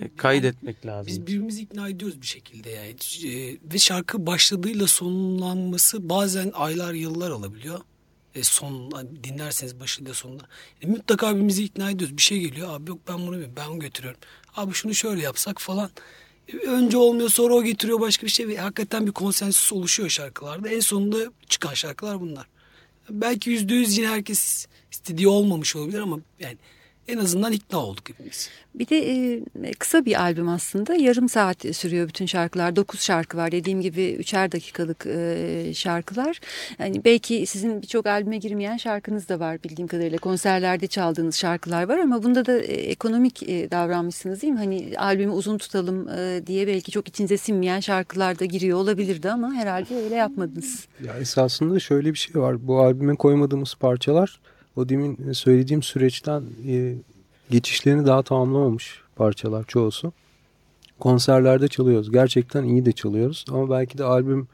E, kaydetmek lazım. Biz birbirimizi ikna ediyoruz bir şekilde yani. E, ve şarkı başladığıyla sonlanması bazen aylar yıllar alabiliyor. E, son dinlerseniz başıyla sonunda. E, mutlaka birbirimizi ikna ediyoruz. Bir şey geliyor abi yok ben bunu ben götürüyorum. Abi şunu şöyle yapsak falan. Önce olmuyor sonra o getiriyor başka bir şey hakikaten bir konsensüs oluşuyor şarkılarda. En sonunda çıkan şarkılar bunlar. Belki yüzde yüz yine herkes istediği olmamış olabilir ama yani en azından ikna olduk hepimiz. Bir de e, kısa bir albüm aslında. Yarım saat sürüyor bütün şarkılar. Dokuz şarkı var. Dediğim gibi üçer dakikalık e, şarkılar. Yani belki sizin birçok albüme girmeyen şarkınız da var bildiğim kadarıyla. Konserlerde çaldığınız şarkılar var ama bunda da e, ekonomik e, davranmışsınız değil mi? Hani albümü uzun tutalım e, diye belki çok içinize sinmeyen şarkılar da giriyor olabilirdi ama herhalde öyle yapmadınız. Ya esasında şöyle bir şey var. Bu albüme koymadığımız parçalar o demin söylediğim süreçten e, geçişlerini daha tamamlamamış parçalar çoğusu. Konserlerde çalıyoruz. Gerçekten iyi de çalıyoruz. Ama belki de albüm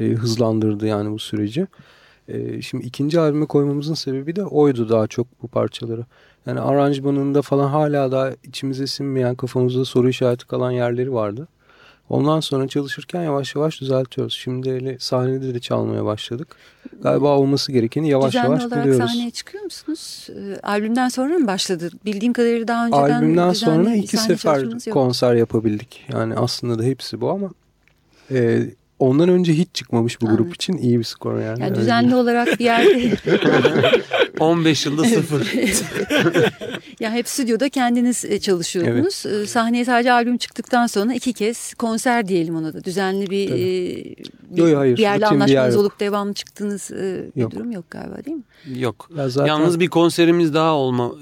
e, hızlandırdı yani bu süreci. E, şimdi ikinci albüme koymamızın sebebi de oydu daha çok bu parçaları. Yani aranjmanında falan hala daha içimize sinmeyen kafamızda soru işareti kalan yerleri vardı. Ondan sonra çalışırken yavaş yavaş düzeltiyoruz. Şimdi öyle sahnede de çalmaya başladık. Galiba olması gerekeni yavaş Düzenli yavaş olarak buluyoruz. sahneye çıkıyor musunuz? E, albümden sonra mı başladı? Bildiğim kadarıyla daha önceden Albümden düzenli sonra iki sefer konser yapabildik. Yani aslında da hepsi bu ama e, ondan önce hiç çıkmamış bu grup Anladım. için iyi bir skor yani. Yani Öyle düzenli olarak bir yerde 15 yılda sıfır. ya hep stüdyoda kendiniz e, çalışıyordunuz. E, Sahneye sadece albüm çıktıktan sonra iki kez konser diyelim ona da. Düzenli bir, e, bir, Yo, yo, hayır, bir yerle rutin bir anlaşmanız yer olup devamlı çıktığınız e, bir Yok. durum yok galiba değil mi? Yok. Ya zaten Yalnız bir konserimiz daha olma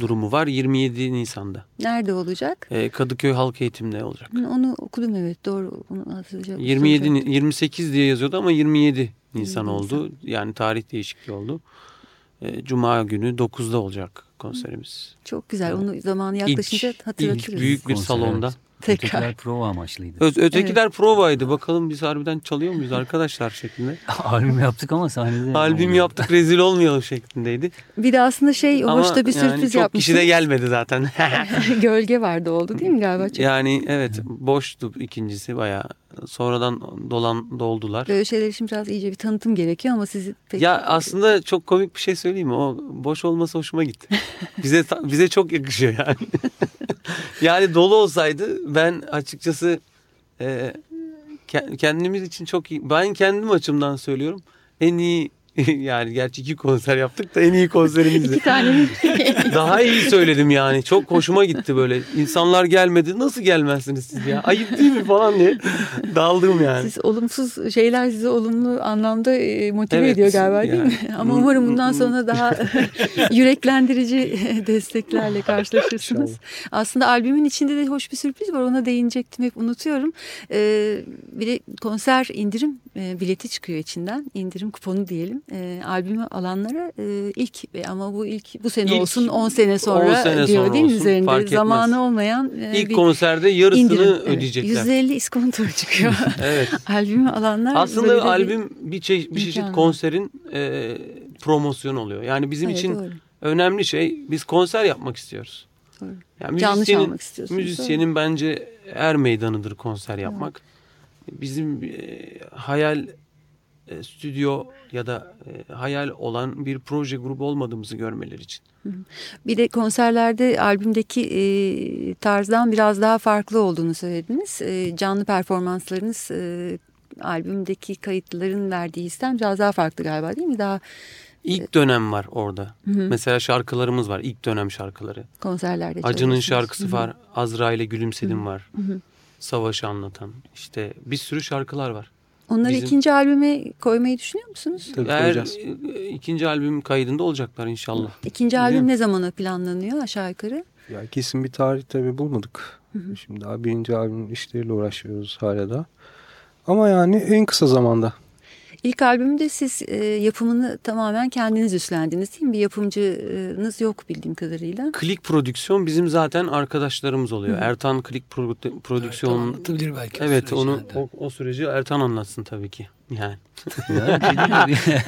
durumu var 27 Nisan'da. Nerede olacak? E, Kadıköy Halk Eğitim'de olacak. Onu okudum evet doğru. Onu hatırlayacağım. 27 Soracağım. Ni- 28 diye yazıyordu ama 27 Nisan 27 oldu. Yani tarih değişikliği oldu. E, Cuma günü 9'da olacak konserimiz. Çok güzel. Onu zamanı yaklaşınca İlk, hatırlatırız. ilk büyük bir Konser, salonda. evet. Tekrar. Ötekiler prova amaçlıydı. Ö- ötekiler provaydı. Bakalım biz harbiden çalıyor muyuz arkadaşlar şeklinde. Albüm yaptık ama sahnede... Albüm yaptık rezil olmayalım şeklindeydi. Bir de aslında şey Ama hoşta bir yani sürpriz çok yapmışsınız. kişi de gelmedi zaten. Gölge vardı oldu değil mi galiba? Çok yani evet boştu ikincisi bayağı. Sonradan dolan doldular. Böyle şeyler için biraz iyice bir tanıtım gerekiyor ama sizi pek... Ya aslında çok komik bir şey söyleyeyim mi? O boş olması hoşuma gitti. Bize bize çok yakışıyor yani. yani dolu olsaydı ben açıkçası e, ke- kendimiz için çok iyi. Ben kendim açımdan söylüyorum. En iyi yani gerçi iki konser yaptık da en iyi konserimizdi. İki tane? Daha iyi söyledim yani. Çok hoşuma gitti böyle. İnsanlar gelmedi. Nasıl gelmezsiniz siz ya? Ayıp değil mi falan diye. Daldım yani. Siz olumsuz şeyler sizi olumlu anlamda e, motive Evet, ediyor galiba değil yani. mi? Ama umarım bundan sonra daha yüreklendirici desteklerle karşılaşırsınız. Aslında albümün içinde de hoş bir sürpriz var. Ona değinecektim hep unutuyorum. Ee, bir de konser indirim e, bileti çıkıyor içinden. İndirim kuponu diyelim. E, albümü alanlara e, ilk e, ama bu ilk bu sene İlk, olsun 10 sene sonra 10 sene diyor sonra değil mi üzerinde? fark etmez. Zamanı olmayan e, İlk bir konserde yarısını indirim. Evet, ödeyecekler. %50 iskonto çıkıyor. Evet. Albümü alanlar Aslında böyle bir- albüm bir, çe- bir çeşit konserin e, promosyonu oluyor. Yani bizim Evet, için doğru. önemli şey biz konser yapmak istiyoruz. Doğru. Yani Canlı çalmak istiyorsunuz, müzisyenin bence er meydanıdır konser yapmak. Bizim e, hayal e, stüdyo ya da e, hayal olan bir proje grubu olmadığımızı görmeleri için. Bir de konserlerde albümdeki e, tarzdan biraz daha farklı olduğunu söylediniz. E, canlı performanslarınız e, albümdeki kayıtların verdiği histen biraz daha farklı galiba değil mi? Daha İlk dönem var orada. Mesela şarkılarımız var. ilk dönem şarkıları. konserlerde Acının şarkısı var. Azra ile Gülümsedim var. Savaşı anlatan. İşte bir sürü şarkılar var. Onları Bizim- ikinci albüme koymayı düşünüyor musunuz? Tabii Eğer koyacağız. e, ikinci albüm kaydında olacaklar inşallah. İkinci albüm Biliyorum. ne zamana planlanıyor aşağı yukarı? Ya kesin bir tarih tabii bulmadık. Şimdi daha birinci albüm işleriyle uğraşıyoruz hala da. Ama yani en kısa zamanda. İlk albümde siz e, yapımını tamamen kendiniz üstlendiniz değil mi? Bir yapımcınız yok bildiğim kadarıyla. Klik prodüksiyon bizim zaten arkadaşlarımız oluyor. Ertan Klik Pro- Ertan prodüksiyon. anlatabilir belki. o Evet süreci onu o, o süreci Ertan anlatsın tabii ki. Yani Ya, dediğim gibi.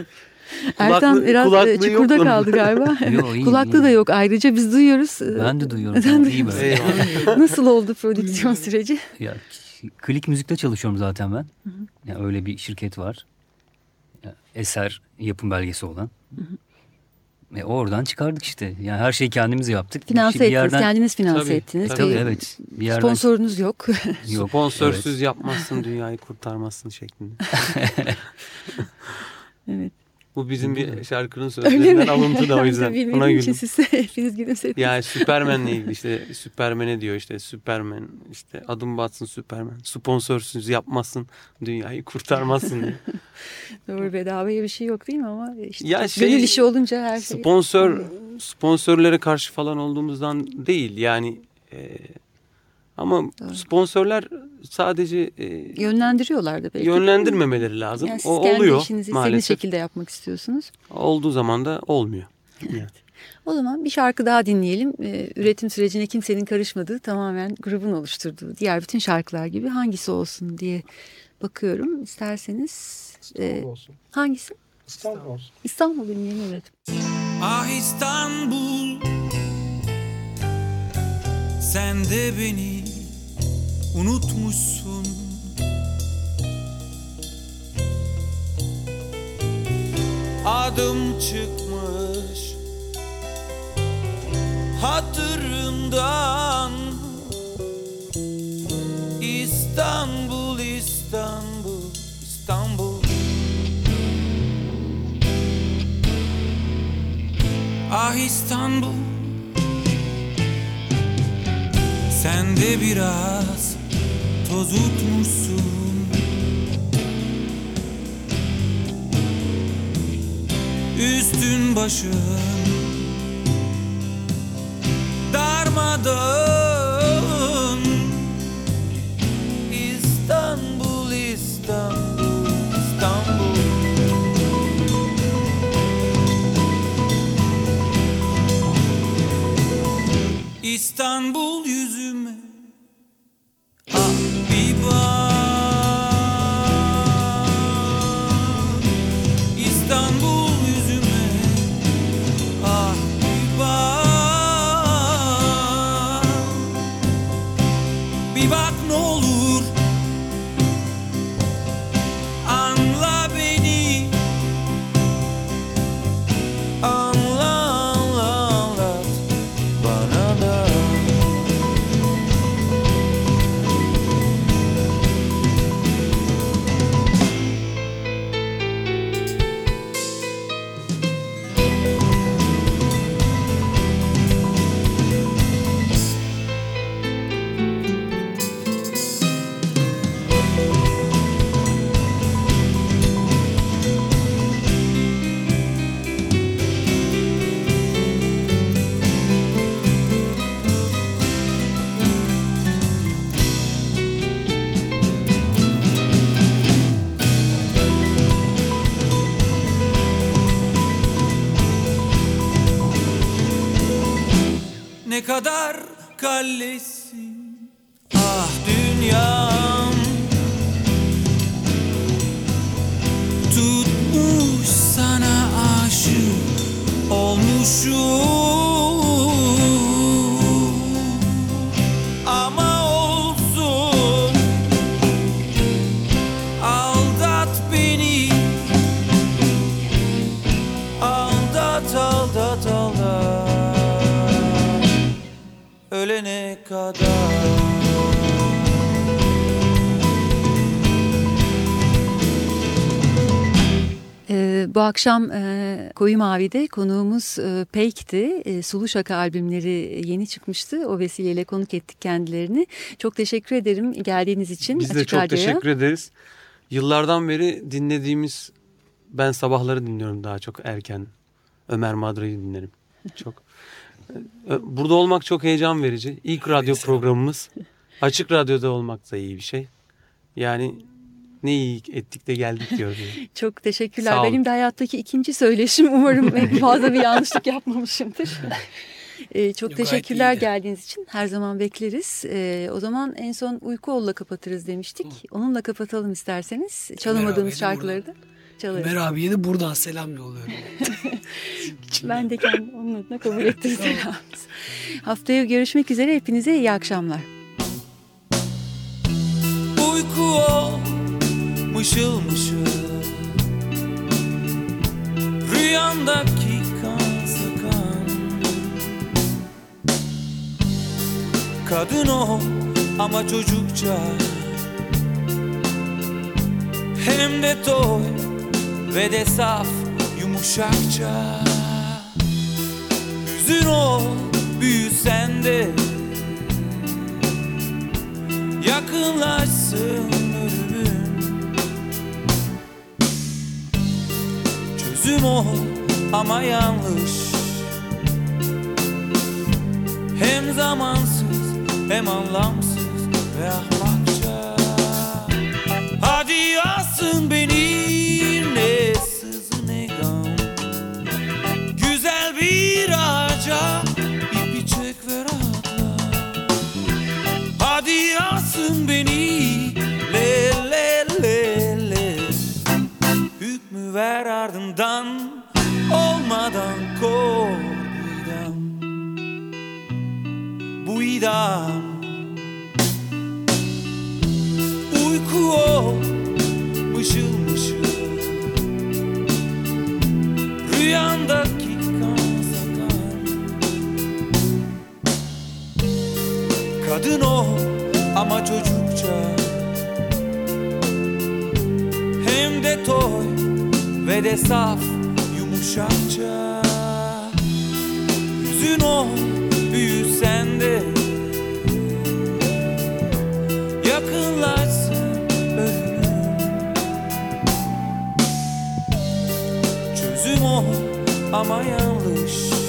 Ertan biraz kulaklığı e, yok çukurda onun. kaldı galiba. Yo, iyi, Kulaklığı iyi. da yok ayrıca biz duyuyoruz. Ben de duyuyorum. Tamam, de-. Eyvallah. Nasıl oldu prodüksiyon süreci? Ya, klik müzikte çalışıyorum zaten ben. Ya, öyle bir şirket var. Eser yapım belgesi olan. E, oradan çıkardık işte. Yani her şeyi kendimiz yaptık. Finanse İşte bir ettiniz, yerden- kendiniz finanse Tabii, ettiniz. tabii, Tabii evet. Bir yerden Sponsorunuz yok. yok. Sponsorsuz Evet. yapmazsın dünyayı kurtarmazsın şeklinde. evet. Bu bizim bir şarkının sözlerinden alıntı da o yüzden. İçin güldüm. siz hepiniz gülümsediniz. Yani Süpermen'le ilgili işte Süpermen'e diyor işte Süpermen işte adım batsın Süpermen sponsorsuz yapmazsın dünyayı kurtarmazsın diye. Doğru bedavaya bir şey yok değil mi ama işte Ya gönül şey, işi olunca her şey. Sponsor sponsorlara karşı falan olduğumuzdan değil yani e, ama Doğru. sponsorlar sadece e, Yönlendiriyorlar da belki. yönlendirmemeleri lazım. Yani siz o kendi oluyor işinizi istediğiniz maalesef. şekilde yapmak istiyorsunuz. Olduğu zaman da olmuyor. Yani. O zaman bir şarkı daha dinleyelim. Ee, üretim sürecine kimsenin karışmadığı tamamen grubun oluşturduğu diğer bütün şarkılar gibi hangisi olsun diye bakıyorum. İsterseniz e, olsun. hangisi? İstanbul olsun. İstanbul dinleyelim evet. Ah İstanbul Sen de beni unutmuşsun. Adım çıkmış hatırımdan. İstanbul, İstanbul, İstanbul. Ah İstanbul Sen de biraz tozutmuşsun Üstün başın. Darmadağın kadar kallesin Ah dünyam. Tutmuş sana aşık olmuşum bu akşam e, Koyu Mavi'de konuğumuz e, Peyk'ti. E, Sulu Şaka albümleri yeni çıkmıştı. O vesileyle konuk ettik kendilerini. Çok teşekkür ederim geldiğiniz için. Biz de çok Radyo'ya. teşekkür ederiz. Yıllardan beri dinlediğimiz ben sabahları dinliyorum daha çok erken. Ömer Madra'yı dinlerim. Çok. Ee, Burada olmak çok heyecan verici. İlk radyo programımız. Açık radyoda olmak da iyi bir şey. Yani ne iyi ettik de geldik diyorum. yani. Çok teşekkürler. Sağ olun. Benim de hayattaki ikinci söyleşim. Umarım fazla bir yanlışlık yapmamışımdır. Ee, çok Yok, teşekkürler geldiğiniz için. Her zaman bekleriz. Ee, o zaman en son Uyku Ol'la kapatırız demiştik. Onunla kapatalım isterseniz. Çalamadığımız şarkıları da çalarız. Ömer abiye de buradan selam yolluyorum. Ben de kendim onun adına kabul ettirdim. Haftaya görüşmek üzere. Hepinize iyi akşamlar. Uyku o mışıl mışıl. Rüyandaki kan sakan. Kadın o ama çocukça. Hem de toy ve de saf yumuşakça. Hüzün ol büyü sende yakınlaşsın Çözüm ol ama yanlış. Hem zamansız hem anlamsız ve ahmakça. Hadi yazsın ve de saf yumuşakça. Yüzün o büyü sende. Yakınlaşsın ölümün Çözüm o ama yanlış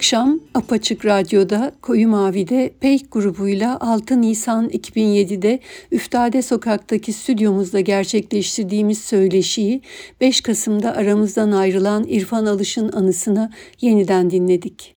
akşam Apaçık Radyo'da Koyu Mavi'de Peyk grubuyla 6 Nisan 2007'de Üftade Sokak'taki stüdyomuzda gerçekleştirdiğimiz söyleşiyi 5 Kasım'da aramızdan ayrılan İrfan Alış'ın anısına yeniden dinledik.